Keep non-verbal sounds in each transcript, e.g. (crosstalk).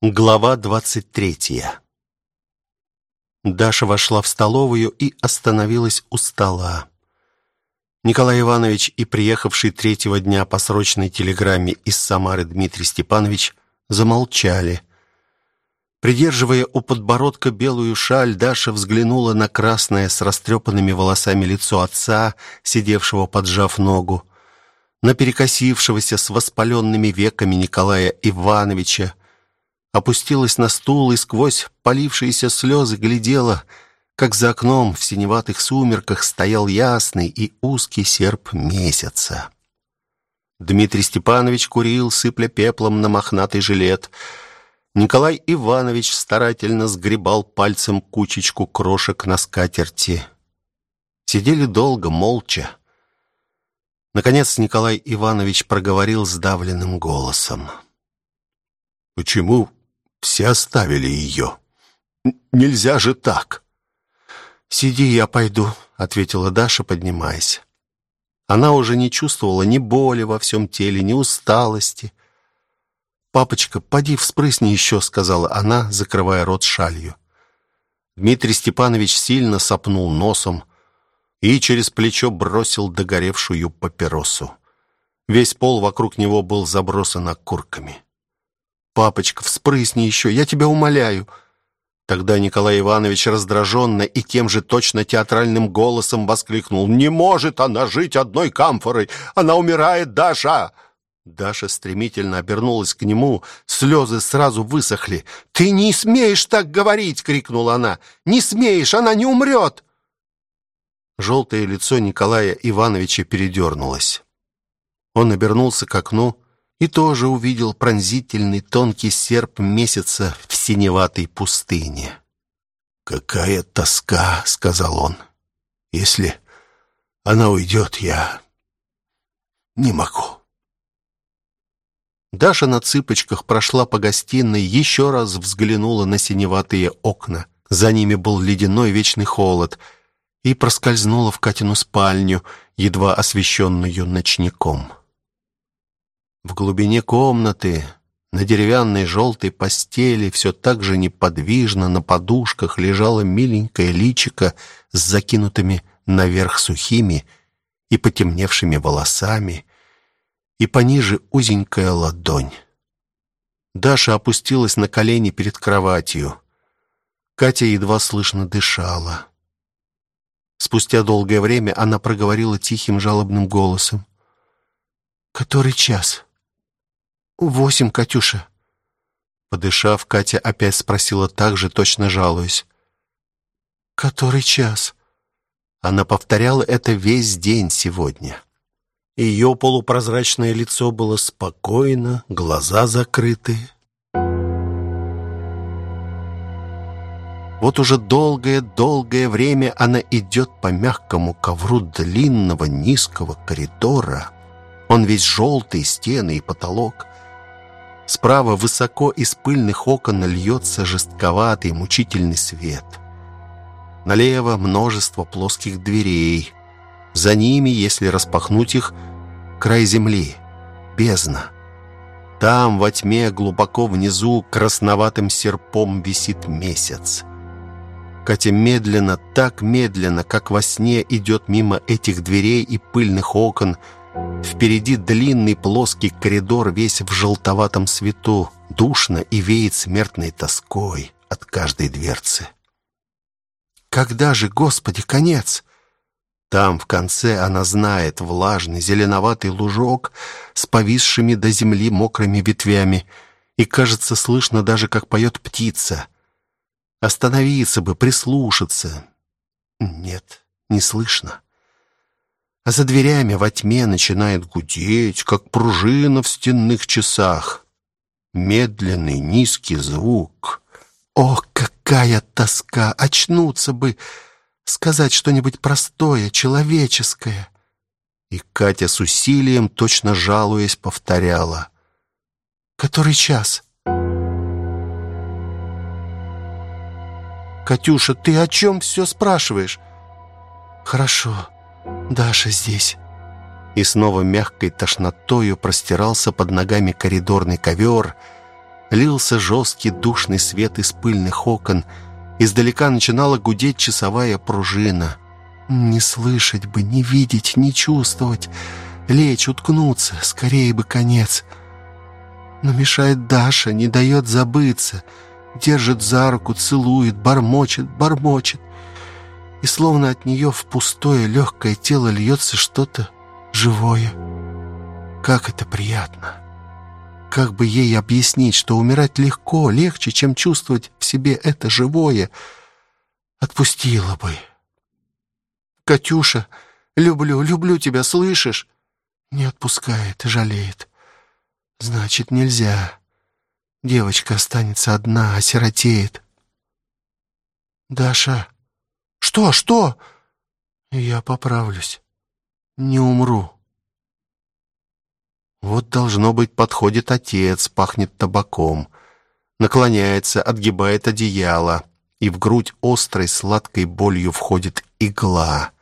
Глава двадцать третья. Даша вошла в столовую и остановилась у стола. Николай Иванович и приехавший третьего дня по срочной телеграмме из Самары Дмитрий Степанович замолчали. Придерживая у подбородка белую шаль, Даша взглянула на красное с растрепанными волосами лицо отца, сидевшего поджав ногу, на перекосившегося с воспаленными веками Николая Ивановича, опустилась на стул и сквозь полившиеся слезы глядела, как за окном в синеватых сумерках стоял ясный и узкий серп месяца. Дмитрий Степанович курил, сыпля пеплом на мохнатый жилет. Николай Иванович старательно сгребал пальцем кучечку крошек на скатерти. Сидели долго, молча. Наконец Николай Иванович проговорил сдавленным голосом. «Почему все оставили ее. Нельзя же так. Сиди, я пойду, ответила Даша, поднимаясь. Она уже не чувствовала ни боли во всем теле, ни усталости. «Папочка, поди вспрысни еще», — сказала она, закрывая рот шалью. Дмитрий Степанович сильно сопнул носом и через плечо бросил догоревшую папиросу. Весь пол вокруг него был забросан окурками. «Папочка, вспрысни еще, я тебя умоляю!» Тогда Николай Иванович раздраженно и тем же точно театральным голосом воскликнул. «Не может она жить одной камфорой! Она умирает, Даша!» Даша стремительно обернулась к нему, слезы сразу высохли. «Ты не смеешь так говорить!» — крикнула она. «Не смеешь, она не умрет!» Желтое лицо Николая Ивановича передернулось. Он обернулся к окну и тоже увидел пронзительный тонкий серп месяца в синеватой пустыне. «Какая тоска!» — сказал он. «Если она уйдет, я не могу». Даша на цыпочках прошла по гостиной, еще раз взглянула на синеватые окна. За ними был ледяной вечный холод и проскользнула в Катину спальню, едва освещенную ночником. В глубине комнаты, на деревянной желтой постели, все так же неподвижно на подушках лежала миленькая личика с закинутыми наверх сухими и потемневшими волосами, и пониже узенькая ладонь. Даша опустилась на колени перед кроватью. Катя едва слышно дышала. Спустя долгое время она проговорила тихим жалобным голосом. «Который час?» «Восемь, Катюша». Подышав, Катя опять спросила так же, точно жалуясь. «Который час?» Она повторяла это весь день сегодня. Ее полупрозрачное лицо было спокойно, глаза закрыты. Вот уже долгое-долгое время она идет по мягкому ковру длинного низкого коридора. Он весь желтый, стены и потолок. Справа высоко из пыльных окон льется жестковатый мучительный свет. Налево множество плоских дверей. За ними, если распахнуть их, край земли, бездна. Там, во тьме, глубоко внизу, красноватым серпом висит месяц. Катя медленно, так медленно, как во сне, идет мимо этих дверей и пыльных окон, Впереди длинный плоский коридор, весь в желтоватом свету, душно и веет смертной тоской от каждой дверцы. «Когда же, Господи, конец?» Там, в конце, она знает влажный зеленоватый лужок с повисшими до земли мокрыми ветвями, и, кажется, слышно даже, как поет птица. Остановиться бы, прислушаться. Нет, не слышно а за дверями во тьме начинает гудеть, как пружина в стенных часах. Медленный низкий звук. Ох, какая тоска! Очнуться бы, сказать что-нибудь простое, человеческое. И Катя с усилием, точно жалуясь, повторяла. «Который час?» «Катюша, ты о чем все спрашиваешь?» «Хорошо, Даша здесь». И снова мягкой тошнотою простирался под ногами коридорный ковер, Лился жесткий душный свет из пыльных окон. Издалека начинала гудеть часовая пружина. Не слышать бы, не видеть, не чувствовать. Лечь, уткнуться, скорее бы конец. Но мешает Даша, не дает забыться. Держит за руку, целует, бормочет, бормочет. И словно от нее в пустое легкое тело льется что-то живое. Как это приятно! Как бы ей объяснить, что умирать легко, легче, чем чувствовать в себе это живое? Отпустила бы. «Катюша, люблю, люблю тебя, слышишь?» Не отпускает, жалеет. «Значит, нельзя. Девочка останется одна, осиротеет». «Даша...» «Что, что?» «Я поправлюсь. Не умру». Вот, должно быть, подходит отец, пахнет табаком. Наклоняется, отгибает одеяло, и в грудь острой сладкой болью входит игла.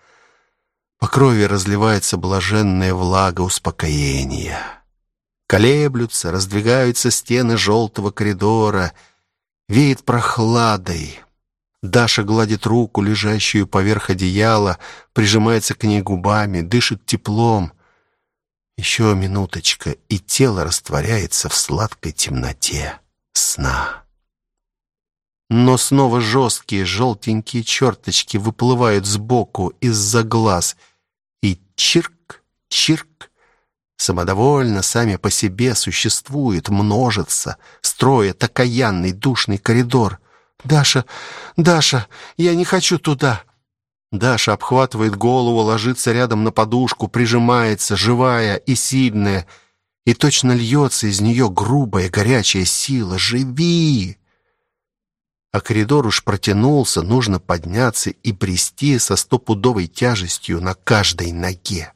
По крови разливается блаженная влага успокоения. Колеблются, раздвигаются стены желтого коридора, веет прохладой. Даша гладит руку, лежащую поверх одеяла, прижимается к ней губами, дышит теплом. Еще минуточка, и тело растворяется в сладкой темноте сна. Но снова жесткие желтенькие черточки выплывают сбоку из-за глаз. И чирк, чирк, самодовольно сами по себе существуют, множатся, строят окаянный душный коридор. «Даша, Даша, я не хочу туда!» Даша обхватывает голову, ложится рядом на подушку, прижимается, живая и сильная, и точно льется из нее грубая горячая сила. «Живи!» А коридор уж протянулся, нужно подняться и брести со стопудовой тяжестью на каждой ноге.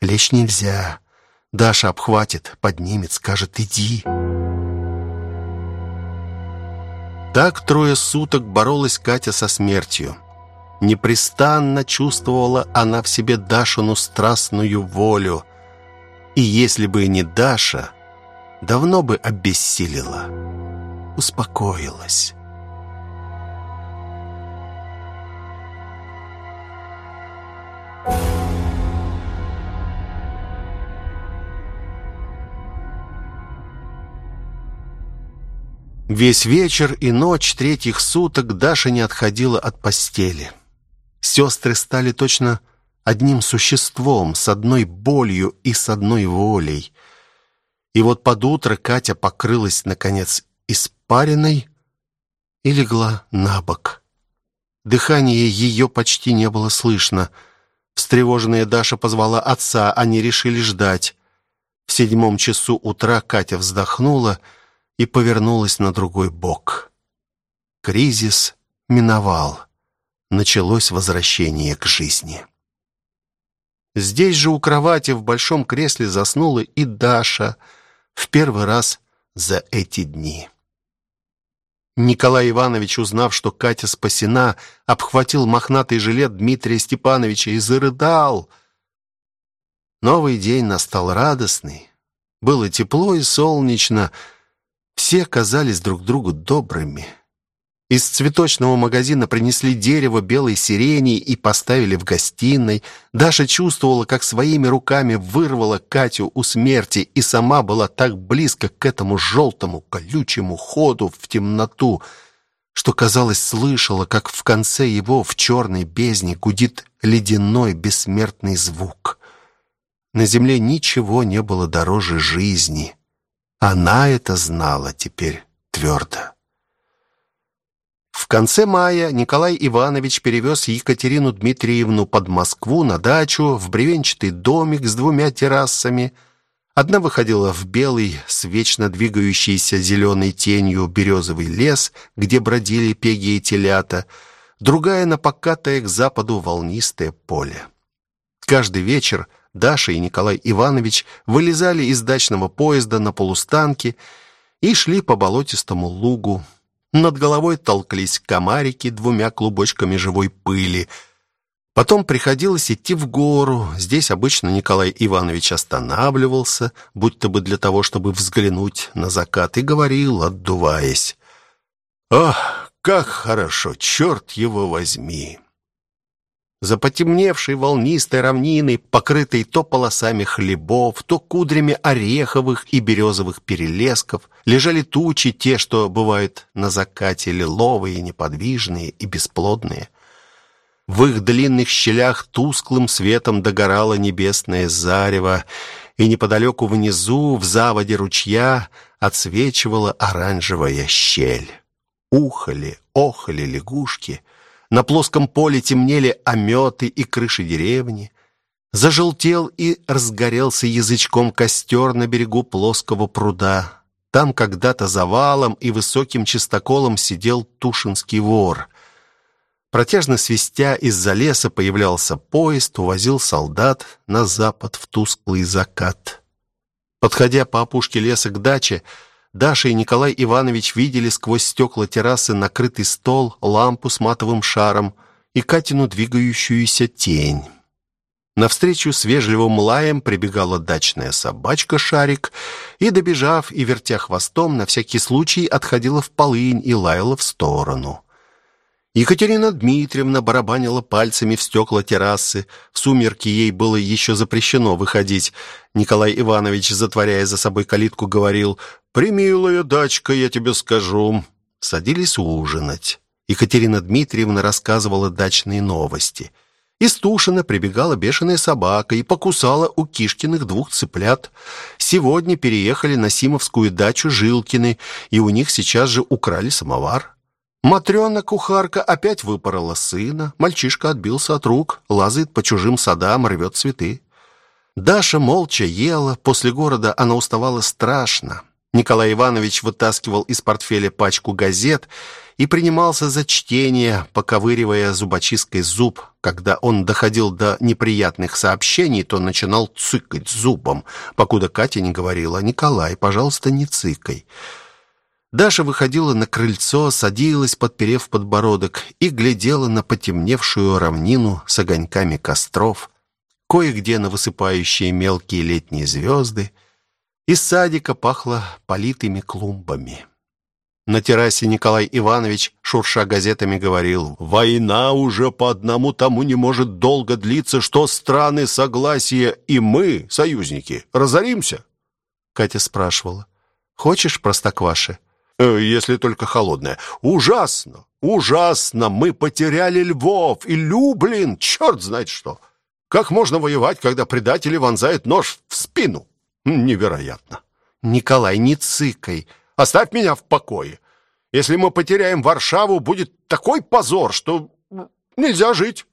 Лечь нельзя. Даша обхватит, поднимет, скажет «иди». Так трое суток боролась Катя со смертью. Непрестанно чувствовала она в себе Дашину страстную волю. И если бы не Даша, давно бы обессилила. Успокоилась. Весь вечер и ночь третьих суток Даша не отходила от постели. Сестры стали точно одним существом, с одной болью и с одной волей. И вот под утро Катя покрылась, наконец, испаренной и легла на бок. Дыхание ее почти не было слышно. Встревоженная Даша позвала отца, они решили ждать. В седьмом часу утра Катя вздохнула и повернулась на другой бок. Кризис миновал началось возвращение к жизни. Здесь же у кровати в большом кресле заснула и Даша в первый раз за эти дни. Николай Иванович, узнав, что Катя спасена, обхватил мохнатый жилет Дмитрия Степановича и зарыдал. Новый день настал радостный. Было тепло и солнечно. Все казались друг другу добрыми. Из цветочного магазина принесли дерево белой сирени и поставили в гостиной. Даша чувствовала, как своими руками вырвала Катю у смерти и сама была так близко к этому желтому колючему ходу в темноту, что, казалось, слышала, как в конце его в черной бездне гудит ледяной бессмертный звук. На земле ничего не было дороже жизни. Она это знала теперь твердо. В конце мая Николай Иванович перевез Екатерину Дмитриевну под Москву на дачу в бревенчатый домик с двумя террасами. Одна выходила в белый, с вечно двигающейся зеленой тенью березовый лес, где бродили пеги и телята, другая на покатое к западу волнистое поле. Каждый вечер Даша и Николай Иванович вылезали из дачного поезда на полустанке и шли по болотистому лугу, над головой толклись комарики двумя клубочками живой пыли. Потом приходилось идти в гору. Здесь обычно Николай Иванович останавливался, будто бы для того, чтобы взглянуть на закат, и говорил, отдуваясь. «Ах, как хорошо, черт его возьми!» За потемневшей волнистой равниной, покрытой то полосами хлебов, то кудрями ореховых и березовых перелесков, лежали тучи, те, что бывают на закате, лиловые, неподвижные и бесплодные – в их длинных щелях тусклым светом догорало небесное зарево, и неподалеку внизу, в заводе ручья, отсвечивала оранжевая щель. Ухали, охали лягушки. На плоском поле темнели ометы и крыши деревни. Зажелтел и разгорелся язычком костер на берегу плоского пруда. Там когда-то завалом и высоким чистоколом сидел Тушинский вор. Протяжно свистя из-за леса появлялся поезд, увозил солдат на запад в тусклый закат. Подходя по опушке леса к даче, Даша и Николай Иванович видели сквозь стекла террасы накрытый стол, лампу с матовым шаром и Катину двигающуюся тень. Навстречу с вежливым лаем прибегала дачная собачка Шарик и, добежав и вертя хвостом, на всякий случай отходила в полынь и лаяла в сторону. Екатерина Дмитриевна барабанила пальцами в стекла террасы. В сумерки ей было еще запрещено выходить. Николай Иванович, затворяя за собой калитку, говорил «Примилая дачка, я тебе скажу». Садились ужинать. Екатерина Дмитриевна рассказывала дачные новости. Из Тушина прибегала бешеная собака и покусала у Кишкиных двух цыплят. Сегодня переехали на Симовскую дачу Жилкины, и у них сейчас же украли самовар. Матрена-кухарка опять выпорола сына. Мальчишка отбился от рук, лазает по чужим садам, рвет цветы. Даша молча ела. После города она уставала страшно. Николай Иванович вытаскивал из портфеля пачку газет и принимался за чтение, поковыривая зубочисткой зуб. Когда он доходил до неприятных сообщений, то начинал цыкать зубом, покуда Катя не говорила «Николай, пожалуйста, не цыкай». Даша выходила на крыльцо, садилась, подперев подбородок, и глядела на потемневшую равнину с огоньками костров, кое-где на высыпающие мелкие летние звезды. Из садика пахло политыми клумбами. На террасе Николай Иванович, шурша газетами, говорил, «Война уже по одному тому не может долго длиться, что страны согласия и мы, союзники, разоримся». Катя спрашивала, «Хочешь простокваши?» Э, если только холодная. Ужасно, ужасно. Мы потеряли Львов и Люблин, черт знает что. Как можно воевать, когда предатели вонзают нож в спину? Невероятно. Николай, не цыкай. Оставь меня в покое. Если мы потеряем Варшаву, будет такой позор, что нельзя жить.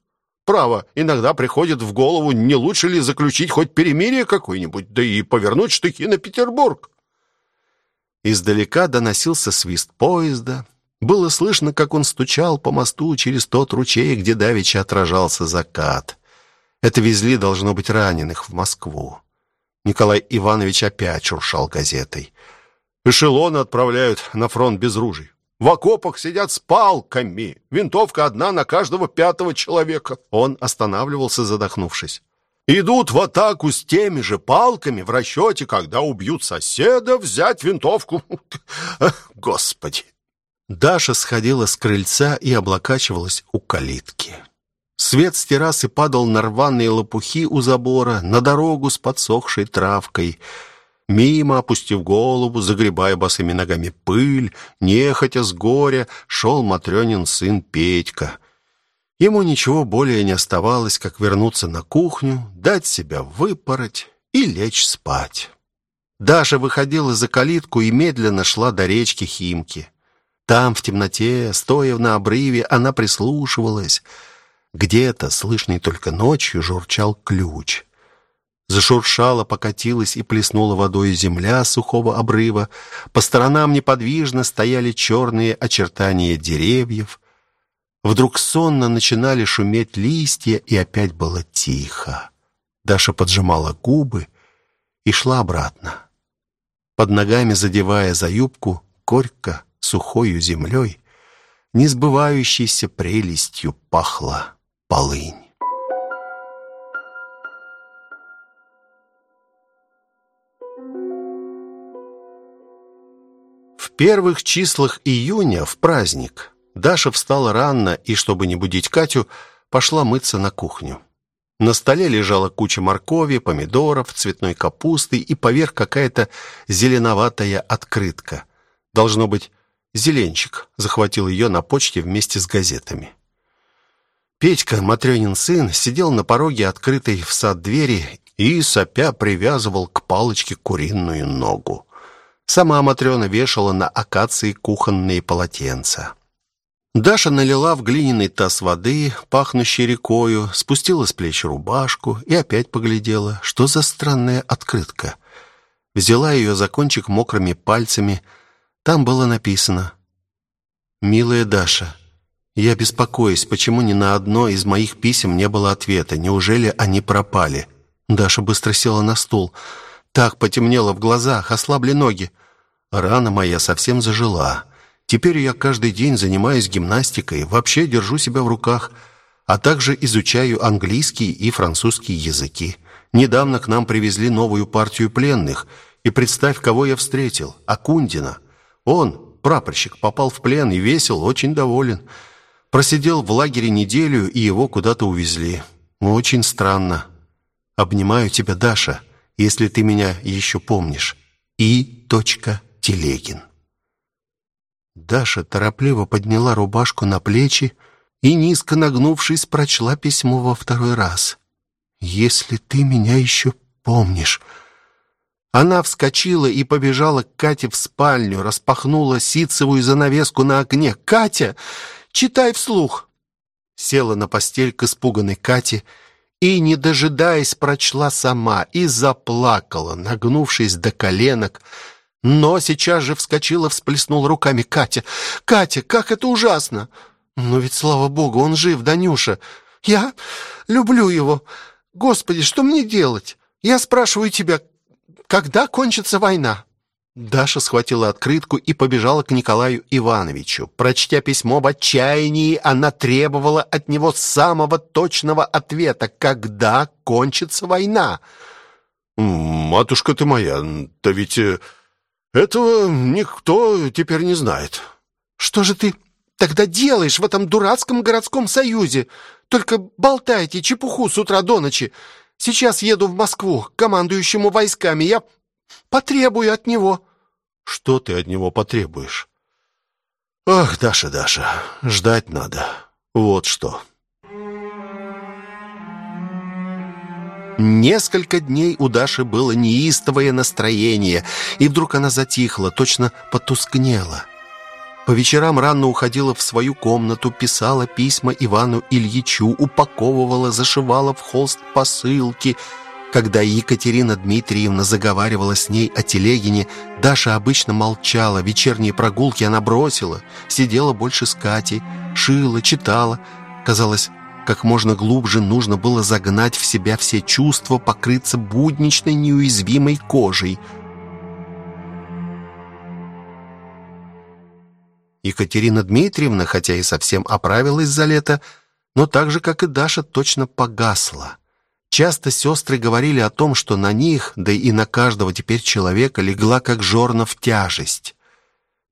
Право, иногда приходит в голову, не лучше ли заключить хоть перемирие какое-нибудь, да и повернуть штыки на Петербург. Издалека доносился свист поезда. Было слышно, как он стучал по мосту через тот ручей, где давеча отражался закат. Это везли, должно быть, раненых в Москву. Николай Иванович опять шуршал газетой. «Эшелоны отправляют на фронт без ружей. В окопах сидят с палками. Винтовка одна на каждого пятого человека». Он останавливался, задохнувшись идут в атаку с теми же палками в расчете, когда убьют соседа, взять винтовку. (laughs) Господи! Даша сходила с крыльца и облокачивалась у калитки. Свет с террасы падал на рваные лопухи у забора, на дорогу с подсохшей травкой. Мимо, опустив голову, загребая босыми ногами пыль, нехотя с горя, шел Матрёнин сын Петька — Ему ничего более не оставалось, как вернуться на кухню, дать себя выпороть и лечь спать. Даша выходила за калитку и медленно шла до речки Химки. Там, в темноте, стоя на обрыве, она прислушивалась. Где-то, слышный только ночью, журчал ключ. Зашуршала, покатилась и плеснула водой земля сухого обрыва. По сторонам неподвижно стояли черные очертания деревьев. Вдруг сонно начинали шуметь листья, и опять было тихо. Даша поджимала губы и шла обратно. Под ногами, задевая за юбку, горько, сухою землей, несбывающейся прелестью пахла полынь. В первых числах июня, в праздник, Даша встала рано и, чтобы не будить Катю, пошла мыться на кухню. На столе лежала куча моркови, помидоров, цветной капусты и поверх какая-то зеленоватая открытка. Должно быть, Зеленчик захватил ее на почте вместе с газетами. Петька, Матрёнин сын, сидел на пороге открытой в сад двери и, сопя, привязывал к палочке куриную ногу. Сама Матрёна вешала на акации кухонные полотенца. Даша налила в глиняный таз воды, пахнущей рекою, спустила с плеч рубашку и опять поглядела, что за странная открытка. Взяла ее за кончик мокрыми пальцами. Там было написано «Милая Даша, я беспокоюсь, почему ни на одно из моих писем не было ответа. Неужели они пропали?» Даша быстро села на стул. Так потемнело в глазах, ослабли ноги. Рана моя совсем зажила. Теперь я каждый день занимаюсь гимнастикой, вообще держу себя в руках, а также изучаю английский и французский языки. Недавно к нам привезли новую партию пленных, и представь, кого я встретил. Акундина. Он, прапорщик, попал в плен и весел, очень доволен. Просидел в лагере неделю, и его куда-то увезли. Очень странно. Обнимаю тебя, Даша, если ты меня еще помнишь. И. Телегин. Даша торопливо подняла рубашку на плечи и, низко нагнувшись, прочла письмо во второй раз. «Если ты меня еще помнишь...» Она вскочила и побежала к Кате в спальню, распахнула ситцевую занавеску на окне. «Катя, читай вслух!» Села на постель к испуганной Кате и, не дожидаясь, прочла сама и заплакала, нагнувшись до коленок, но сейчас же вскочила, всплеснула руками Катя. «Катя, как это ужасно!» «Но ведь, слава богу, он жив, Данюша. Я люблю его. Господи, что мне делать? Я спрашиваю тебя, когда кончится война?» Даша схватила открытку и побежала к Николаю Ивановичу. Прочтя письмо в отчаянии, она требовала от него самого точного ответа, когда кончится война. «Матушка ты моя, да ведь...» э, этого никто теперь не знает. Что же ты тогда делаешь в этом дурацком городском союзе? Только болтайте чепуху с утра до ночи. Сейчас еду в Москву к командующему войсками. Я потребую от него. Что ты от него потребуешь? Ах, Даша, Даша, ждать надо. Вот что. Несколько дней у Даши было неистовое настроение, и вдруг она затихла, точно потускнела. По вечерам рано уходила в свою комнату, писала письма Ивану Ильичу, упаковывала, зашивала в холст посылки. Когда Екатерина Дмитриевна заговаривала с ней о Телегине, Даша обычно молчала, вечерние прогулки она бросила, сидела больше с Катей, шила, читала. Казалось, как можно глубже нужно было загнать в себя все чувства, покрыться будничной неуязвимой кожей. Екатерина Дмитриевна, хотя и совсем оправилась за лето, но так же, как и Даша, точно погасла. Часто сестры говорили о том, что на них, да и на каждого теперь человека, легла как жорна в тяжесть.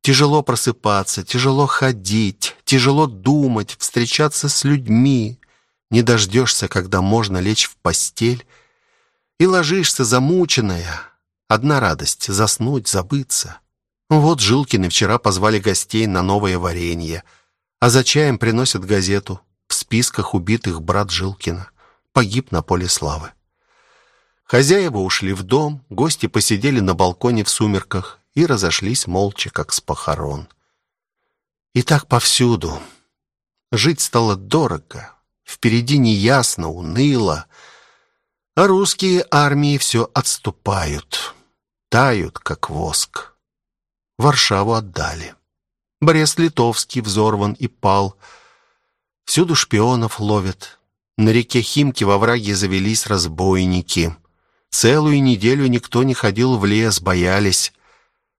Тяжело просыпаться, тяжело ходить, тяжело думать, встречаться с людьми. Не дождешься, когда можно лечь в постель, и ложишься замученная. Одна радость — заснуть, забыться. Вот Жилкины вчера позвали гостей на новое варенье, а за чаем приносят газету. В списках убитых брат Жилкина. Погиб на поле славы. Хозяева ушли в дом, гости посидели на балконе в сумерках и разошлись молча, как с похорон. И так повсюду. Жить стало дорого, впереди неясно, уныло, а русские армии все отступают, тают, как воск. Варшаву отдали. Брест-Литовский взорван и пал. Всюду шпионов ловят. На реке Химки во враге завелись разбойники. Целую неделю никто не ходил в лес, боялись.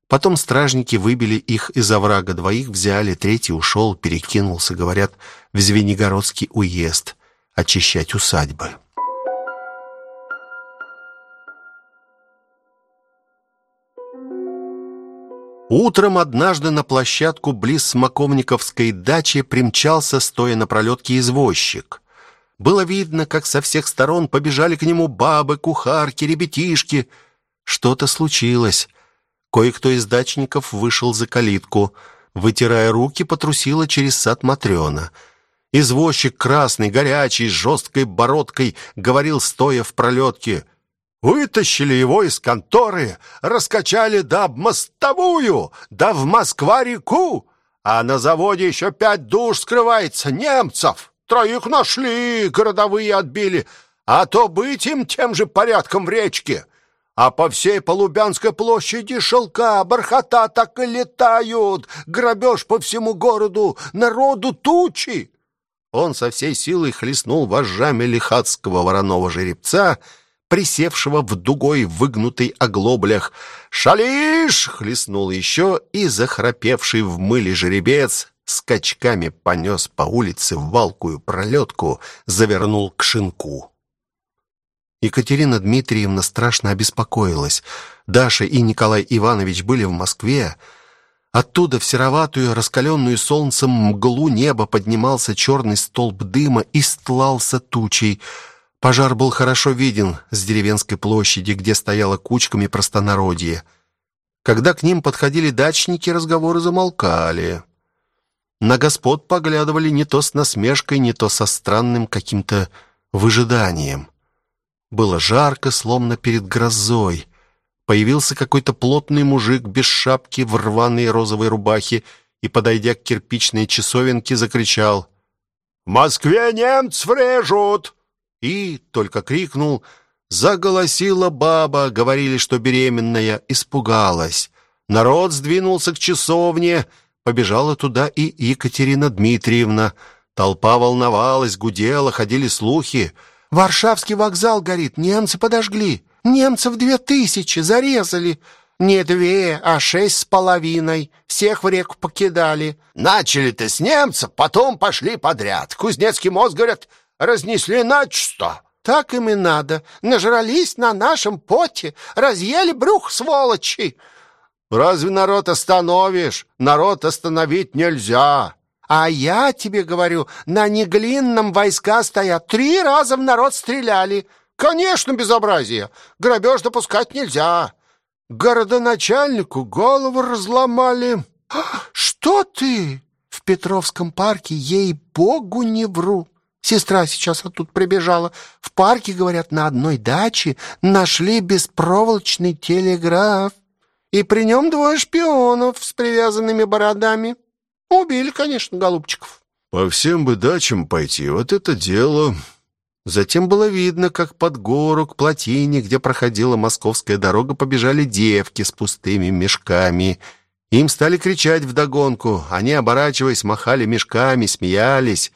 Потом стражники выбили их из оврага, двоих взяли, третий ушел, перекинулся, говорят, в Звенигородский уезд очищать усадьбы. Утром однажды на площадку близ Смоковниковской дачи примчался, стоя на пролетке, извозчик. Было видно, как со всех сторон побежали к нему бабы, кухарки, ребятишки. Что-то случилось. Кое-кто из дачников вышел за калитку. Вытирая руки, потрусила через сад Матрена. Извозчик красный, горячий, с жесткой бородкой, говорил, стоя в пролетке — Вытащили его из конторы, раскачали да об мостовую, да в Москва-реку, а на заводе еще пять душ скрывается немцев. Троих нашли, городовые отбили, а то быть им тем же порядком в речке. А по всей Полубянской площади шелка, бархата так и летают, грабеж по всему городу, народу тучи. Он со всей силой хлестнул вожжами лихацкого вороного жеребца — присевшего в дугой выгнутой оглоблях. «Шалиш!» — хлестнул еще, и захрапевший в мыле жеребец скачками понес по улице в валкую пролетку, завернул к шинку. Екатерина Дмитриевна страшно обеспокоилась. Даша и Николай Иванович были в Москве. Оттуда в сероватую, раскаленную солнцем мглу неба поднимался черный столб дыма и стлался тучей — Пожар был хорошо виден с деревенской площади, где стояла кучками простонародье. Когда к ним подходили дачники, разговоры замолкали. На господ поглядывали не то с насмешкой, не то со странным каким-то выжиданием. Было жарко, словно перед грозой. Появился какой-то плотный мужик без шапки в рваной розовой рубахе и, подойдя к кирпичной часовенке, закричал «В Москве немцев режут!» И только крикнул Заголосила баба, говорили, что беременная, испугалась. Народ сдвинулся к часовне, побежала туда и Екатерина Дмитриевна. Толпа волновалась, гудела, ходили слухи. «Варшавский вокзал горит, немцы подожгли. Немцев две тысячи, зарезали». «Не две, а шесть с половиной. Всех в реку покидали». «Начали-то с немцев, потом пошли подряд. Кузнецкий мост, говорят, разнесли начисто. Так им и надо. Нажрались на нашем поте, разъели брюх, сволочи. Разве народ остановишь? Народ остановить нельзя. А я тебе говорю, на Неглинном войска стоят. Три раза в народ стреляли. Конечно, безобразие. Грабеж допускать нельзя. Городоначальнику голову разломали. Что ты? В Петровском парке, ей-богу, не вру. Сестра сейчас оттуда прибежала. В парке, говорят, на одной даче нашли беспроволочный телеграф. И при нем двое шпионов с привязанными бородами. Убили, конечно, голубчиков. По всем бы дачам пойти, вот это дело. Затем было видно, как под гору к плотине, где проходила московская дорога, побежали девки с пустыми мешками. Им стали кричать вдогонку. Они, оборачиваясь, махали мешками, смеялись.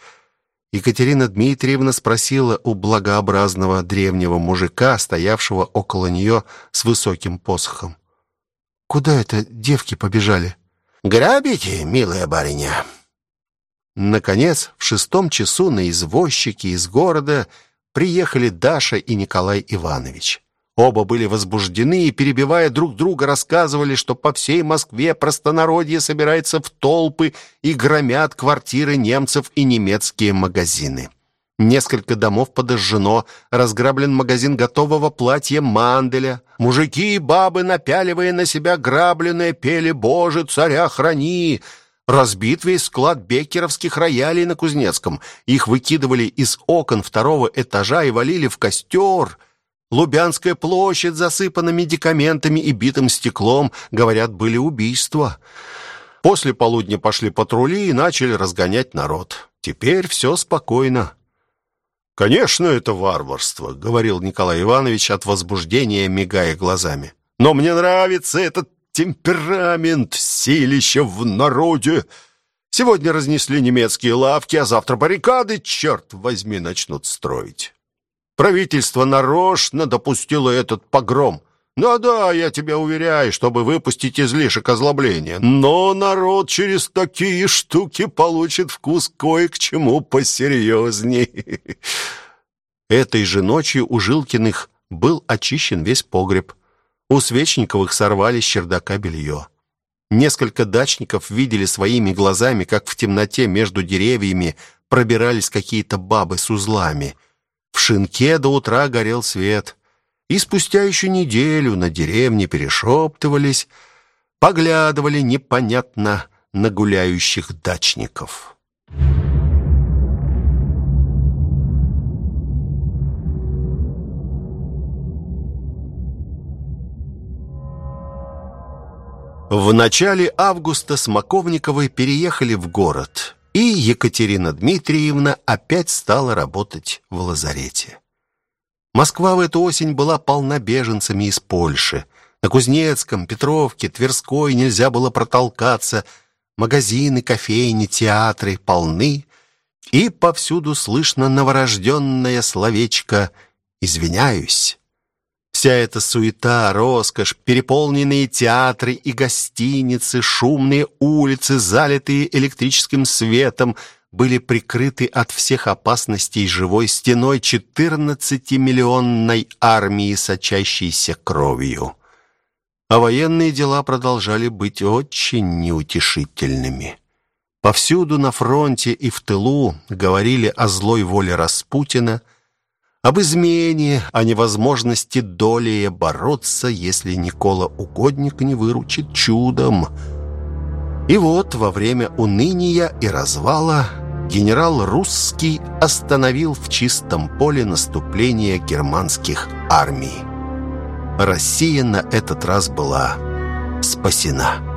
Екатерина Дмитриевна спросила у благообразного древнего мужика, стоявшего около нее с высоким посохом. «Куда это девки побежали?» «Грабите, милая барыня?» Наконец, в шестом часу на извозчике из города приехали Даша и Николай Иванович. Оба были возбуждены и, перебивая друг друга, рассказывали, что по всей Москве простонародье собирается в толпы и громят квартиры немцев и немецкие магазины. Несколько домов подожжено, разграблен магазин готового платья Манделя. Мужики и бабы, напяливая на себя грабленное, пели «Боже, царя храни!» Разбит весь склад беккеровских роялей на Кузнецком. Их выкидывали из окон второго этажа и валили в костер – Лубянская площадь засыпана медикаментами и битым стеклом. Говорят, были убийства. После полудня пошли патрули и начали разгонять народ. Теперь все спокойно. «Конечно, это варварство», — говорил Николай Иванович от возбуждения, мигая глазами. «Но мне нравится этот темперамент, силище в народе. Сегодня разнесли немецкие лавки, а завтра баррикады, черт возьми, начнут строить». Правительство нарочно допустило этот погром. Ну да, я тебя уверяю, чтобы выпустить излишек озлобления. Но народ через такие штуки получит вкус кое к чему посерьезней. Этой же ночью у Жилкиных был очищен весь погреб. У Свечниковых сорвали с чердака белье. Несколько дачников видели своими глазами, как в темноте между деревьями пробирались какие-то бабы с узлами. В шинке до утра горел свет. И спустя еще неделю на деревне перешептывались, поглядывали непонятно на гуляющих дачников. В начале августа Смоковниковы переехали в город, и Екатерина Дмитриевна опять стала работать в лазарете. Москва в эту осень была полна беженцами из Польши. На Кузнецком, Петровке, Тверской нельзя было протолкаться. Магазины, кофейни, театры полны, и повсюду слышно новорожденное словечко «Извиняюсь». Вся эта суета, роскошь, переполненные театры и гостиницы, шумные улицы, залитые электрическим светом, были прикрыты от всех опасностей живой стеной 14-миллионной армии, сочащейся кровью. А военные дела продолжали быть очень неутешительными. Повсюду на фронте и в тылу говорили о злой воле Распутина – об измене, о невозможности долее бороться, если Никола Угодник не выручит чудом. И вот во время уныния и развала генерал Русский остановил в чистом поле наступление германских армий. Россия на этот раз была спасена.